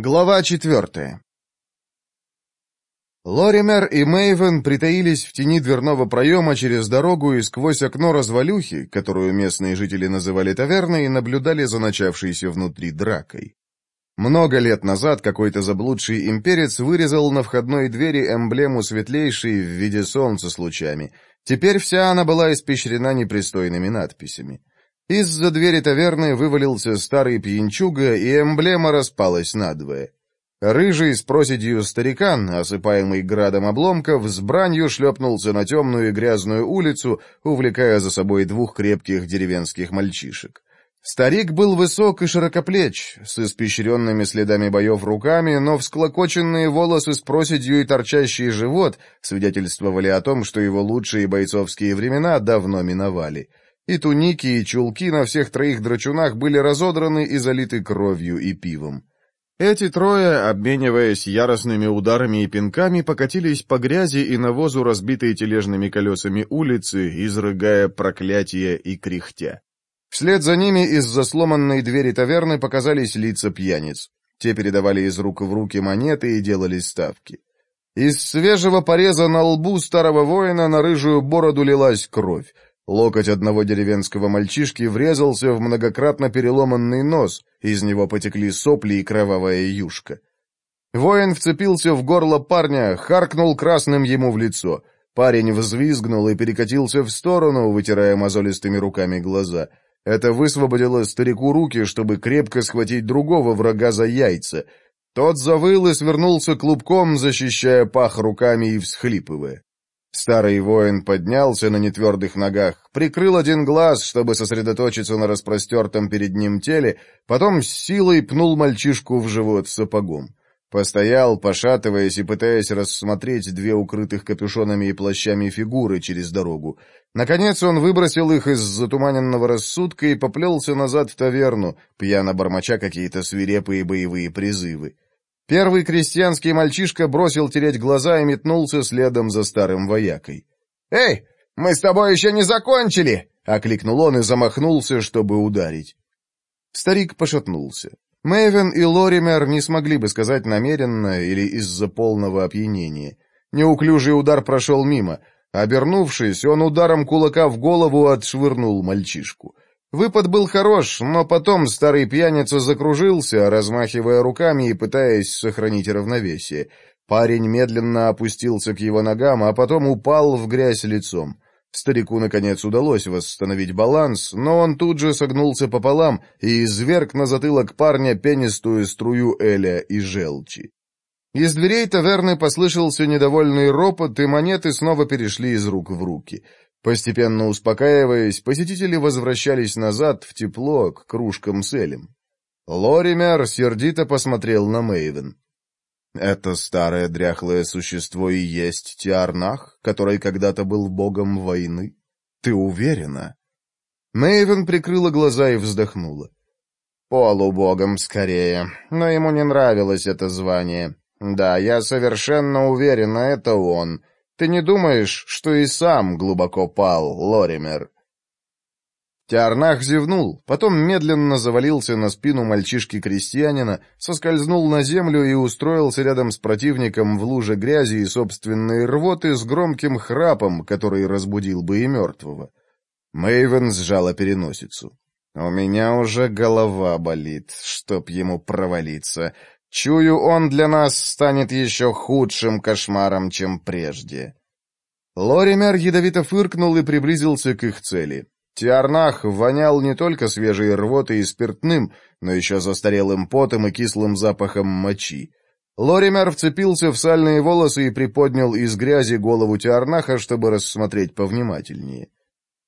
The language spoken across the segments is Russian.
Глава четвертая. Лоример и Мэйвен притаились в тени дверного проема через дорогу и сквозь окно развалюхи, которую местные жители называли таверной, и наблюдали за начавшейся внутри дракой. Много лет назад какой-то заблудший имперец вырезал на входной двери эмблему светлейшей в виде солнца с лучами. Теперь вся она была испещрена непристойными надписями. Из-за двери таверны вывалился старый пьянчуга, и эмблема распалась надвое. Рыжий с проседью старикан, осыпаемый градом обломков, с бранью шлепнулся на темную и грязную улицу, увлекая за собой двух крепких деревенских мальчишек. Старик был высок и широкоплеч, с испещренными следами боев руками, но всклокоченные волосы с проседью и торчащий живот свидетельствовали о том, что его лучшие бойцовские времена давно миновали. — и туники, и чулки на всех троих драчунах были разодраны и залиты кровью и пивом. Эти трое, обмениваясь яростными ударами и пинками, покатились по грязи и навозу, разбитые тележными колесами улицы, изрыгая проклятия и кряхтя. Вслед за ними из-за сломанной двери таверны показались лица пьяниц. Те передавали из рук в руки монеты и делали ставки. Из свежего пореза на лбу старого воина на рыжую бороду лилась кровь. Локоть одного деревенского мальчишки врезался в многократно переломанный нос, из него потекли сопли и кровавая юшка. Воин вцепился в горло парня, харкнул красным ему в лицо. Парень взвизгнул и перекатился в сторону, вытирая мозолистыми руками глаза. Это высвободило старику руки, чтобы крепко схватить другого врага за яйца. Тот завыл и свернулся клубком, защищая пах руками и всхлипывая. Старый воин поднялся на нетвердых ногах, прикрыл один глаз, чтобы сосредоточиться на распростертом перед ним теле, потом с силой пнул мальчишку в живот сапогом. Постоял, пошатываясь и пытаясь рассмотреть две укрытых капюшонами и плащами фигуры через дорогу. Наконец он выбросил их из затуманенного рассудка и поплелся назад в таверну, пьяно бормоча какие-то свирепые боевые призывы. Первый крестьянский мальчишка бросил тереть глаза и метнулся следом за старым воякой. «Эй, мы с тобой еще не закончили!» — окликнул он и замахнулся, чтобы ударить. Старик пошатнулся. Мэйвен и Лоример не смогли бы сказать намеренно или из-за полного опьянения. Неуклюжий удар прошел мимо. Обернувшись, он ударом кулака в голову отшвырнул мальчишку. — Выпад был хорош, но потом старый пьяница закружился, размахивая руками и пытаясь сохранить равновесие. Парень медленно опустился к его ногам, а потом упал в грязь лицом. Старику, наконец, удалось восстановить баланс, но он тут же согнулся пополам и изверг на затылок парня пенистую струю эля и желчи. Из дверей таверны послышался недовольный ропот, и монеты снова перешли из рук в руки. Постепенно успокаиваясь, посетители возвращались назад в тепло к кружкам с Элем. Лоример сердито посмотрел на Мэйвен. «Это старое дряхлое существо и есть Тиарнах, который когда-то был богом войны? Ты уверена?» Мэйвен прикрыла глаза и вздохнула. «Полубогом скорее, но ему не нравилось это звание. Да, я совершенно уверена, это он». Ты не думаешь, что и сам глубоко пал, Лоример?» Тиарнах зевнул, потом медленно завалился на спину мальчишки-крестьянина, соскользнул на землю и устроился рядом с противником в луже грязи и собственной рвоты с громким храпом, который разбудил бы и мертвого. Мэйвен сжала переносицу. «У меня уже голова болит, чтоб ему провалиться. Чую, он для нас станет еще худшим кошмаром, чем прежде. Лоример ядовито фыркнул и приблизился к их цели. Тиарнах вонял не только свежей рвотой и спиртным, но еще застарелым потом и кислым запахом мочи. Лоример вцепился в сальные волосы и приподнял из грязи голову Тиарнаха, чтобы рассмотреть повнимательнее.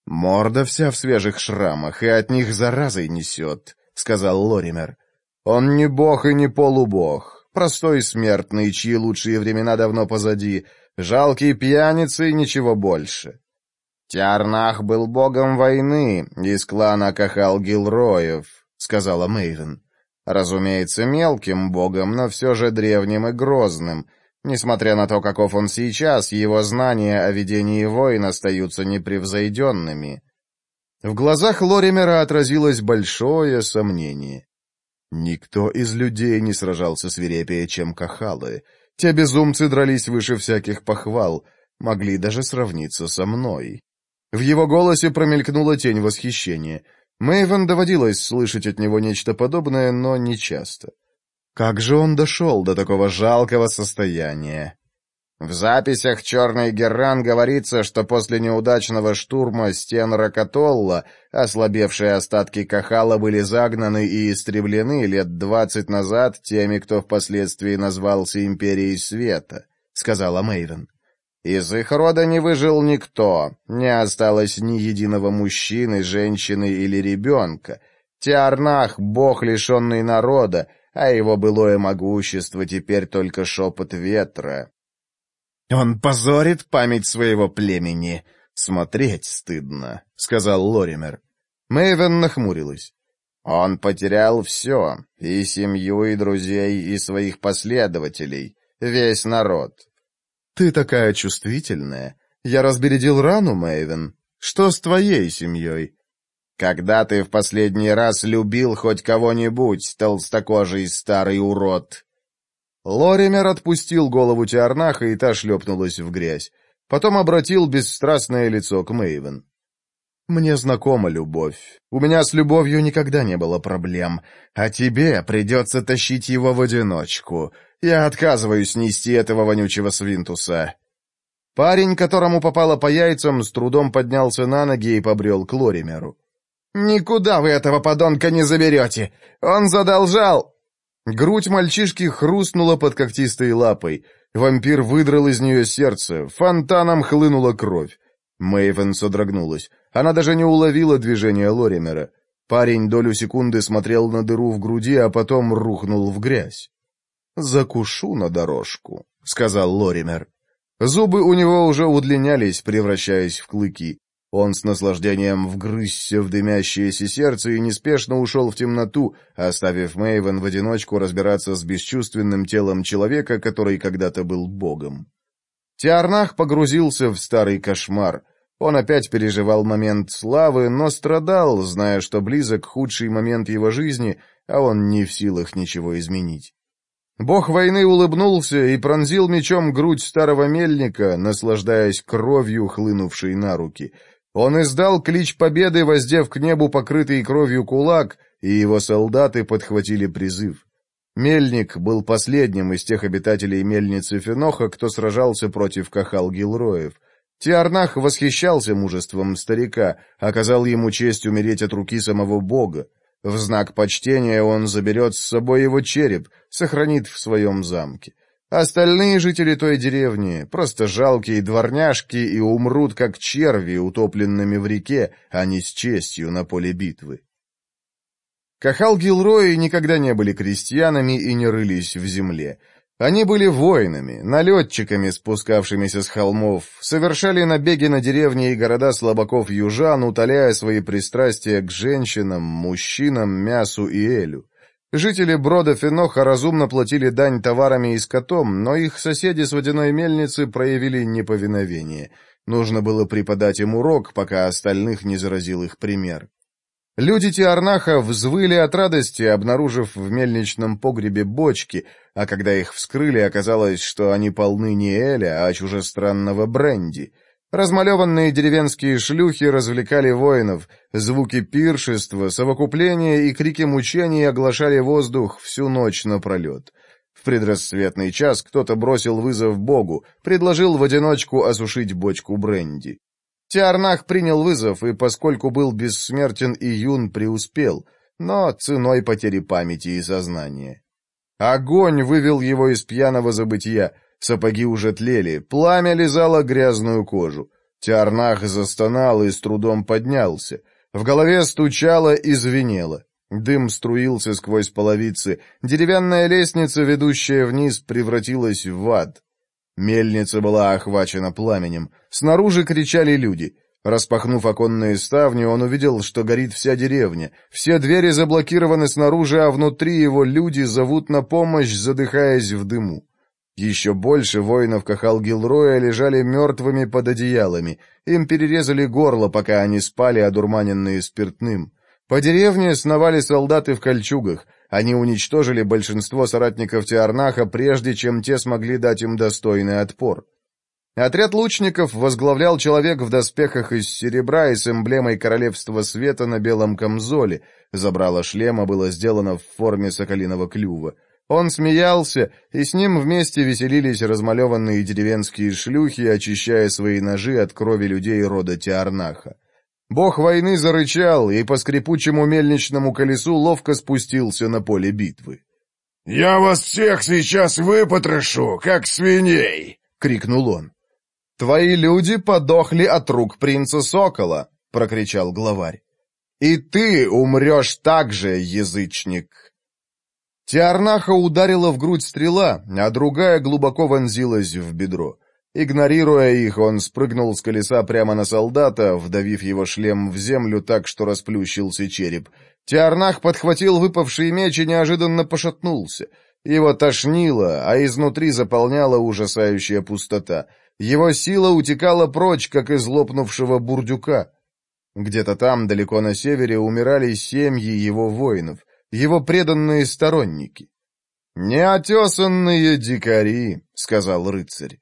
«Морда вся в свежих шрамах, и от них заразой несет», — сказал Лоример. Он не бог и не полубог, простой смертный, чьи лучшие времена давно позади, жалкий пьяница и ничего больше. Тиарнах был богом войны из клана Кахал-Гилроев, сказала Мейвен. Разумеется, мелким богом, но все же древним и грозным. Несмотря на то, каков он сейчас, его знания о ведении войн остаются непревзойденными. В глазах Лоримера отразилось большое сомнение. Никто из людей не сражался свирепее, чем Кахалы. Те безумцы дрались выше всяких похвал, могли даже сравниться со мной. В его голосе промелькнула тень восхищения. Мэйвен доводилось слышать от него нечто подобное, но нечасто. Как же он дошел до такого жалкого состояния? В записях «Черный Герран» говорится, что после неудачного штурма стен Рокотолла ослабевшие остатки Кахала были загнаны и истреблены лет двадцать назад теми, кто впоследствии назвался Империей Света, — сказала Мейвен. Из их рода не выжил никто, не осталось ни единого мужчины, женщины или ребенка. Тиарнах — бог, лишенный народа, а его былое могущество теперь только шепот ветра, он позорит память своего племени. Смотреть стыдно, — сказал Лоример. Мэйвен нахмурилась. Он потерял все, и семью, и друзей, и своих последователей, весь народ. Ты такая чувствительная. Я разбередил рану, Мэйвен. Что с твоей семьей? Когда ты в последний раз любил хоть кого-нибудь, толстокожий старый урод? Лоример отпустил голову Тиарнаха, и та шлепнулась в грязь. Потом обратил бесстрастное лицо к Мэйвен. «Мне знакома любовь. У меня с любовью никогда не было проблем. А тебе придется тащить его в одиночку. Я отказываюсь нести этого вонючего свинтуса». Парень, которому попало по яйцам, с трудом поднялся на ноги и побрел к Лоримеру. «Никуда вы этого подонка не заберете! Он задолжал!» Грудь мальчишки хрустнула под когтистой лапой. Вампир выдрал из нее сердце, фонтаном хлынула кровь. Мэйвен содрогнулась. Она даже не уловила движения Лоримера. Парень долю секунды смотрел на дыру в груди, а потом рухнул в грязь. «Закушу на дорожку», — сказал Лоример. Зубы у него уже удлинялись, превращаясь в клыки. Он с наслаждением вгрызся в дымящееся сердце и неспешно ушел в темноту, оставив Мэйвен в одиночку разбираться с бесчувственным телом человека, который когда-то был богом. Тиарнах погрузился в старый кошмар. Он опять переживал момент славы, но страдал, зная, что близок худший момент его жизни, а он не в силах ничего изменить. Бог войны улыбнулся и пронзил мечом грудь старого мельника, наслаждаясь кровью, хлынувшей на руки — он издал клич победы, воздев к небу покрытый кровью кулак, и его солдаты подхватили призыв. Мельник был последним из тех обитателей мельницы Феноха, кто сражался против Кахал Гилроев. Тиарнах восхищался мужеством старика, оказал ему честь умереть от руки самого бога. В знак почтения он заберет с собой его череп, сохранит в своем замке. Остальные жители той деревни — просто жалкие дворняжки и умрут, как черви, утопленными в реке, а не с честью на поле битвы. Кахал Гилрои никогда не были крестьянами и не рылись в земле. Они были воинами, налетчиками, спускавшимися с холмов, совершали набеги на деревни и города слабаков южан, утоляя свои пристрастия к женщинам, мужчинам, мясу и элю. Жители Бродов и разумно платили дань товарами и скотом, но их соседи с водяной мельницы проявили неповиновение. Нужно было преподать им урок, пока остальных не заразил их пример. Люди Тиарнаха взвыли от радости, обнаружив в мельничном погребе бочки, а когда их вскрыли, оказалось, что они полны не Эля, а чужестранного бренди — Размалеванные деревенские шлюхи развлекали воинов. Звуки пиршества, совокупления и крики мучений оглашали воздух всю ночь напролет. В предрассветный час кто-то бросил вызов Богу, предложил в одиночку осушить бочку бренди. Тиарнах принял вызов, и поскольку был бессмертен и юн, преуспел, но ценой потери памяти и сознания. Огонь вывел его из пьяного забытия — Сапоги уже тлели, пламя лизало грязную кожу. Тиарнах застонал и с трудом поднялся. В голове стучало и звенело. Дым струился сквозь половицы. Деревянная лестница, ведущая вниз, превратилась в ад. Мельница была охвачена пламенем. Снаружи кричали люди. Распахнув оконные ставни, он увидел, что горит вся деревня. Все двери заблокированы снаружи, а внутри его люди зовут на помощь, задыхаясь в дыму. Еще больше воинов Кахал-Гилроя лежали мертвыми под одеялами. Им перерезали горло, пока они спали, одурманенные спиртным. По деревне сновали солдаты в кольчугах. Они уничтожили большинство соратников Тиарнаха, прежде чем те смогли дать им достойный отпор. Отряд лучников возглавлял человек в доспехах из серебра и с эмблемой Королевства Света на белом камзоле. Забрало шлема было сделано в форме соколиного клюва. Он смеялся, и с ним вместе веселились размалеванные деревенские шлюхи, очищая свои ножи от крови людей рода Тиарнаха. Бог войны зарычал и по скрипучему мельничному колесу ловко спустился на поле битвы. «Я вас всех сейчас выпотрошу, как свиней!» — крикнул он. «Твои люди подохли от рук принца Сокола!» — прокричал главарь. «И ты умрешь так же, язычник!» Тиарнаха ударила в грудь стрела, а другая глубоко вонзилась в бедро. Игнорируя их, он спрыгнул с колеса прямо на солдата, вдавив его шлем в землю так, что расплющился череп. Тиарнах подхватил выпавший меч и неожиданно пошатнулся. Его тошнило, а изнутри заполняла ужасающая пустота. Его сила утекала прочь, как из лопнувшего бурдюка. Где-то там, далеко на севере, умирали семьи его воинов его преданные сторонники. «Неотесанные дикари», — сказал рыцарь.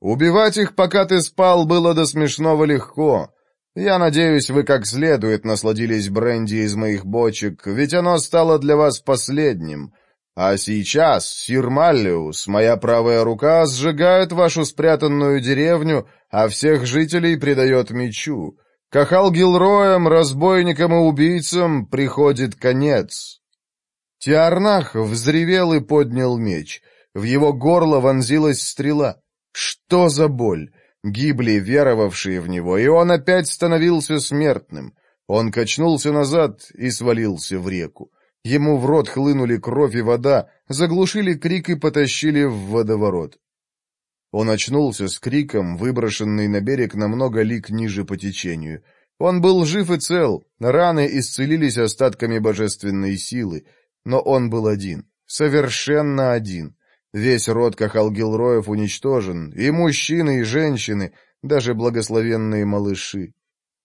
«Убивать их, пока ты спал, было до смешного легко. Я надеюсь, вы как следует насладились бренди из моих бочек, ведь оно стало для вас последним. А сейчас Сир Маллиус, моя правая рука, сжигает вашу спрятанную деревню, а всех жителей предает мечу». Кахал Гилроем, разбойникам и убийцам приходит конец. Тиарнах взревел и поднял меч. В его горло вонзилась стрела. Что за боль! Гибли веровавшие в него, и он опять становился смертным. Он качнулся назад и свалился в реку. Ему в рот хлынули кровь и вода, заглушили крик и потащили в водоворот. Он очнулся с криком, выброшенный на берег намного лик ниже по течению. Он был жив и цел, раны исцелились остатками божественной силы, но он был один. Совершенно один. Весь род Кахал Гилроев уничтожен. И мужчины, и женщины, даже благословенные малыши.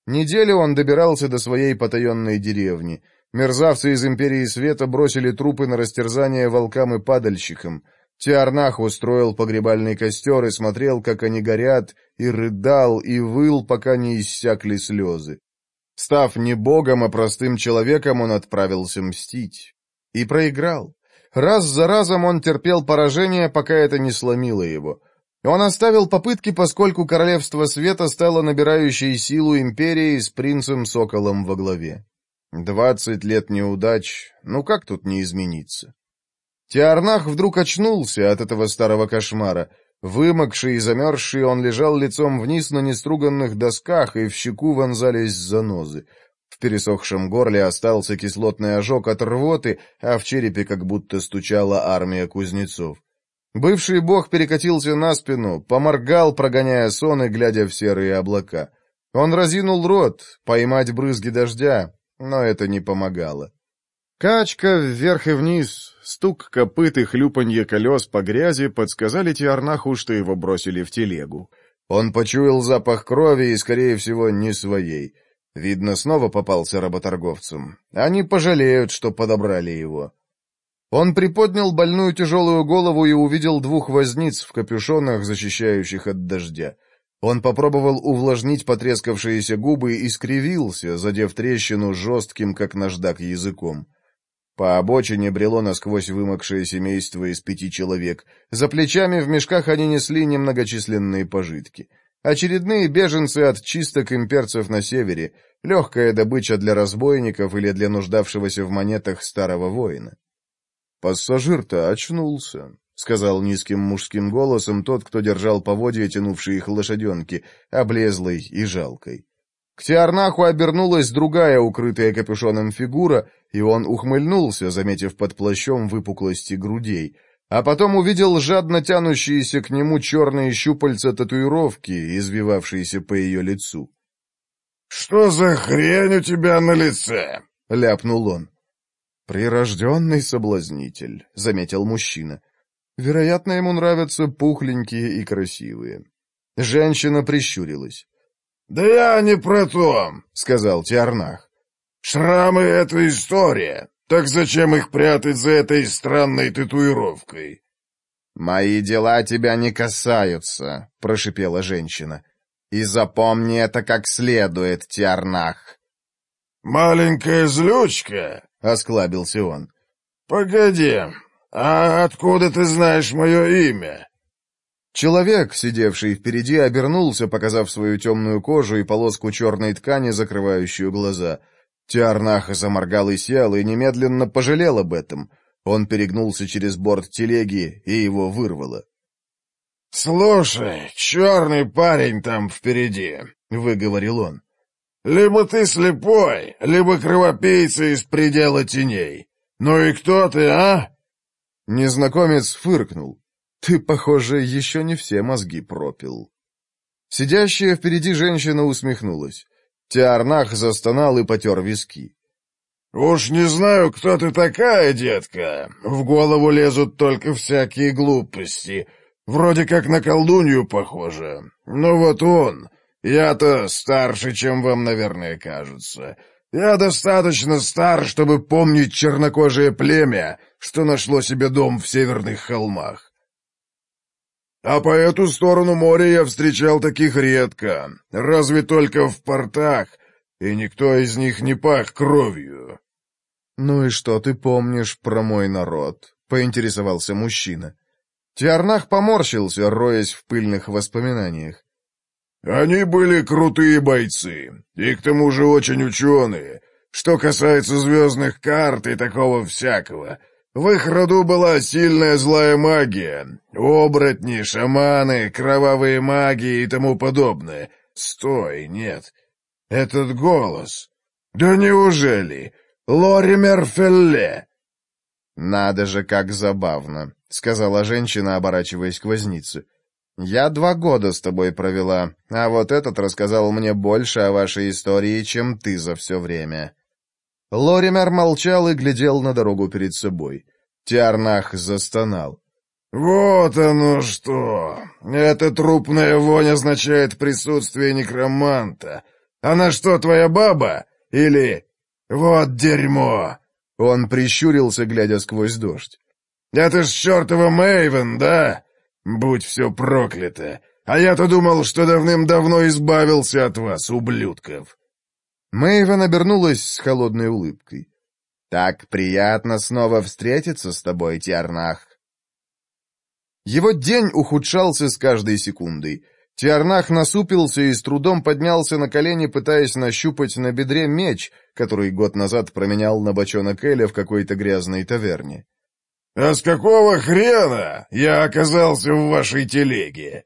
Неделю он добирался до своей потаенной деревни. Мерзавцы из Империи Света бросили трупы на растерзание волкам и падальщикам. Тиарнах устроил погребальный костер и смотрел, как они горят, и рыдал, и выл, пока не иссякли слезы. Став не богом, а простым человеком, он отправился мстить и проиграл. Раз за разом он терпел поражение, пока это не сломило его. Он оставил попытки, поскольку Королевство Света стало набирающей силу империи с принцем-соколом во главе. Двадцать лет неудач, ну как тут не измениться? Тиарнах вдруг очнулся от этого старого кошмара. Вымокший и замерзший, он лежал лицом вниз на неструганных досках, и в щеку вонзались занозы пересохшем горле остался кислотный ожог от рвоты, а в черепе как будто стучала армия кузнецов. Бывший бог перекатился на спину, поморгал, прогоняя сон и глядя в серые облака. Он разинул рот, поймать брызги дождя, но это не помогало. Качка вверх и вниз, стук копыт и хлюпанье колес по грязи подсказали Тиарнаху, что его бросили в телегу. Он почуял запах крови и, скорее всего, не своей. Видно, снова попался работорговцем. Они пожалеют, что подобрали его. Он приподнял больную тяжелую голову и увидел двух возниц в капюшонах, защищающих от дождя. Он попробовал увлажнить потрескавшиеся губы и скривился, задев трещину жестким, как наждак, языком. По обочине брело насквозь вымокшее семейство из пяти человек. За плечами в мешках они несли немногочисленные пожитки — Очередные беженцы от чисток имперцев на севере, легкая добыча для разбойников или для нуждавшегося в монетах старого воина. «Пассажир-то очнулся», — сказал низким мужским голосом тот, кто держал поводья, тянувшие их лошаденки, облезлой и жалкой. К Тиарнаху обернулась другая укрытая капюшоном фигура, и он ухмыльнулся, заметив под плащом выпуклости грудей — а потом увидел жадно тянущиеся к нему черные щупальца татуировки, извивавшиеся по ее лицу. «Что за хрень у тебя на лице?» — ляпнул он. «Прирожденный соблазнитель», — заметил мужчина. Вероятно, ему нравятся пухленькие и красивые. Женщина прищурилась. «Да я не про то», — сказал Тиарнах. «Шрамы — это история. Так зачем их прятать за этой странной татуировкой?» «Мои дела тебя не касаются», — прошипела женщина. «И запомни это как следует, Тиарнах». «Маленькая злючка», — осклабился он. «Погоди, а откуда ты знаешь мое имя?» Человек, сидевший впереди, обернулся, показав свою темную кожу и полоску черной ткани, закрывающую глаза — Тиарнаха заморгал и сел, и немедленно пожалел об этом. Он перегнулся через борт телеги, и его вырвало. — Слушай, черный парень там впереди, — выговорил он. — Либо ты слепой, либо кровопийца из предела теней. Ну и кто ты, а? Незнакомец фыркнул. Ты, похоже, еще не все мозги пропил. Сидящая впереди женщина усмехнулась. Тиарнах застонал и потер виски. «Уж не знаю, кто ты такая, детка. В голову лезут только всякие глупости. Вроде как на колдунью похоже. Но вот он. Я-то старше, чем вам, наверное, кажется. Я достаточно стар, чтобы помнить чернокожее племя, что нашло себе дом в северных холмах. А по эту сторону моря я встречал таких редко, разве только в портах, и никто из них не пах кровью». «Ну и что ты помнишь про мой народ?» — поинтересовался мужчина. Тиарнах поморщился, роясь в пыльных воспоминаниях. «Они были крутые бойцы, и к тому же очень ученые. Что касается звездных карт и такого всякого, в их роду была сильная злая магия. Оборотни, шаманы, кровавые маги и тому подобное. Стой, нет. Этот голос. Да неужели? Лоример Фелле. Надо же, как забавно, сказала женщина, оборачиваясь к вознице. Я два года с тобой провела, а вот этот рассказал мне больше о вашей истории, чем ты за все время. Лоример молчал и глядел на дорогу перед собой. Тиарнах застонал. «Вот оно что! Эта трупная вонь означает присутствие некроманта. Она что, твоя баба? Или... Вот дерьмо!» Он прищурился, глядя сквозь дождь. «Это ж чертова Мэйвен, да? Будь все проклято! А я-то думал, что давным-давно избавился от вас, ублюдков!» Мэйвен обернулась с холодной улыбкой. «Так приятно снова встретиться с тобой, Тиарнах!» Его день ухудшался с каждой секундой. Тиарнах насупился и с трудом поднялся на колени, пытаясь нащупать на бедре меч, который год назад променял на бочонок Эля в какой-то грязной таверне. «А с какого хрена я оказался в вашей телеге?»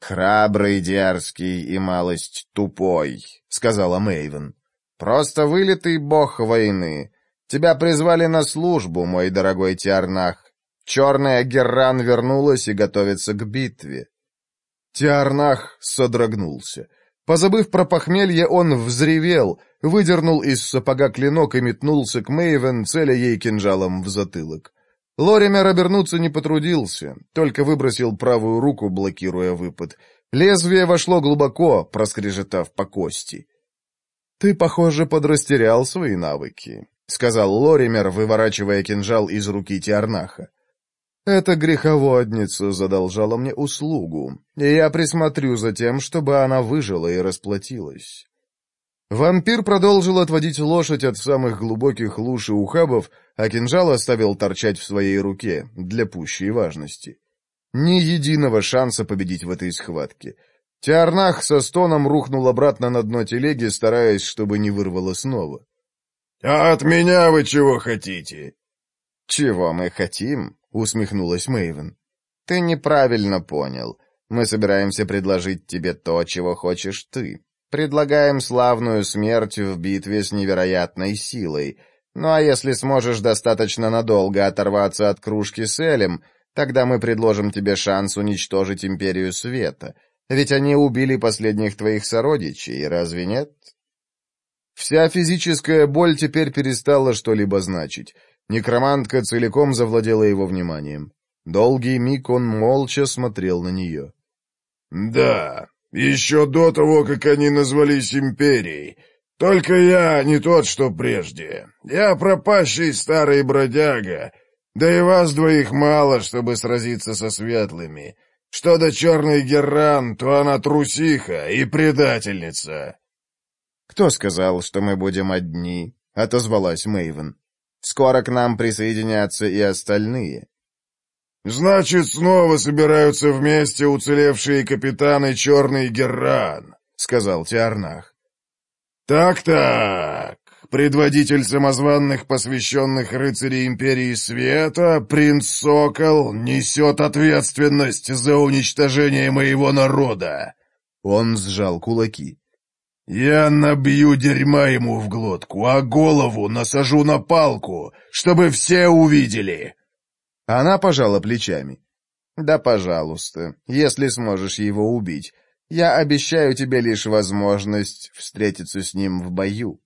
«Храбрый, дерзкий и малость тупой», — сказала Мэйвен. «Просто вылитый бог войны. Тебя призвали на службу, мой дорогой Тиарнах. Черная Герран вернулась и готовится к битве». Тиарнах содрогнулся. Позабыв про похмелье, он взревел, выдернул из сапога клинок и метнулся к Мэйвен, целя ей кинжалом в затылок. Лоример обернуться не потрудился, только выбросил правую руку, блокируя выпад. Лезвие вошло глубоко, проскрежетав по кости. «Ты, похоже, подрастерял свои навыки», — сказал Лоример, выворачивая кинжал из руки Тиарнаха. «Эта греховодница задолжала мне услугу, и я присмотрю за тем, чтобы она выжила и расплатилась. Вампир продолжил отводить лошадь от самых глубоких луж и ухабов, а кинжал оставил торчать в своей руке, для пущей важности. Ни единого шанса победить в этой схватке. Тиарнах со стоном рухнул обратно на дно телеги, стараясь, чтобы не вырвало снова. «А от меня вы чего хотите?» «Чего мы хотим?» — усмехнулась Мэйвен. «Ты неправильно понял. Мы собираемся предложить тебе то, чего хочешь ты предлагаем славную смерть в битве с невероятной силой. Ну а если сможешь достаточно надолго оторваться от кружки с Элем, тогда мы предложим тебе шанс уничтожить Империю Света. Ведь они убили последних твоих сородичей, разве нет? Вся физическая боль теперь перестала что-либо значить. Некромантка целиком завладела его вниманием. Долгий миг он молча смотрел на нее. «Да», еще до того, как они назвались империей. Только я не тот, что прежде. Я пропащий старый бродяга. Да и вас двоих мало, чтобы сразиться со светлыми. Что до черной Герран, то она трусиха и предательница. «Кто сказал, что мы будем одни?» — отозвалась Мэйвен. «Скоро к нам присоединятся и остальные». «Значит, снова собираются вместе уцелевшие капитаны Черный Герран», — сказал Тиарнах. «Так-так, предводитель самозванных посвященных рыцарей Империи Света, принц Сокол, несет ответственность за уничтожение моего народа!» Он сжал кулаки. «Я набью дерьма ему в глотку, а голову насажу на палку, чтобы все увидели!» Она пожала плечами. «Да, пожалуйста, если сможешь его убить. Я обещаю тебе лишь возможность встретиться с ним в бою».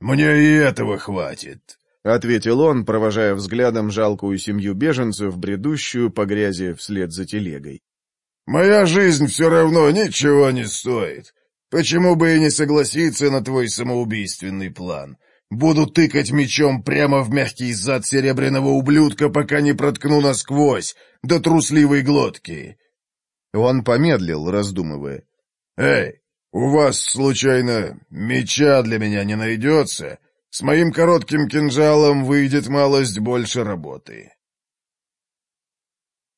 «Мне и этого хватит», — ответил он, провожая взглядом жалкую семью беженцев, бредущую по грязи вслед за телегой. «Моя жизнь все равно ничего не стоит. Почему бы и не согласиться на твой самоубийственный план? Буду тыкать мечом прямо в мягкий зад серебряного ублюдка, пока не проткну насквозь, до трусливой глотки!» Он помедлил, раздумывая. «Эй, у вас, случайно, меча для меня не найдется? С моим коротким кинжалом выйдет малость больше работы».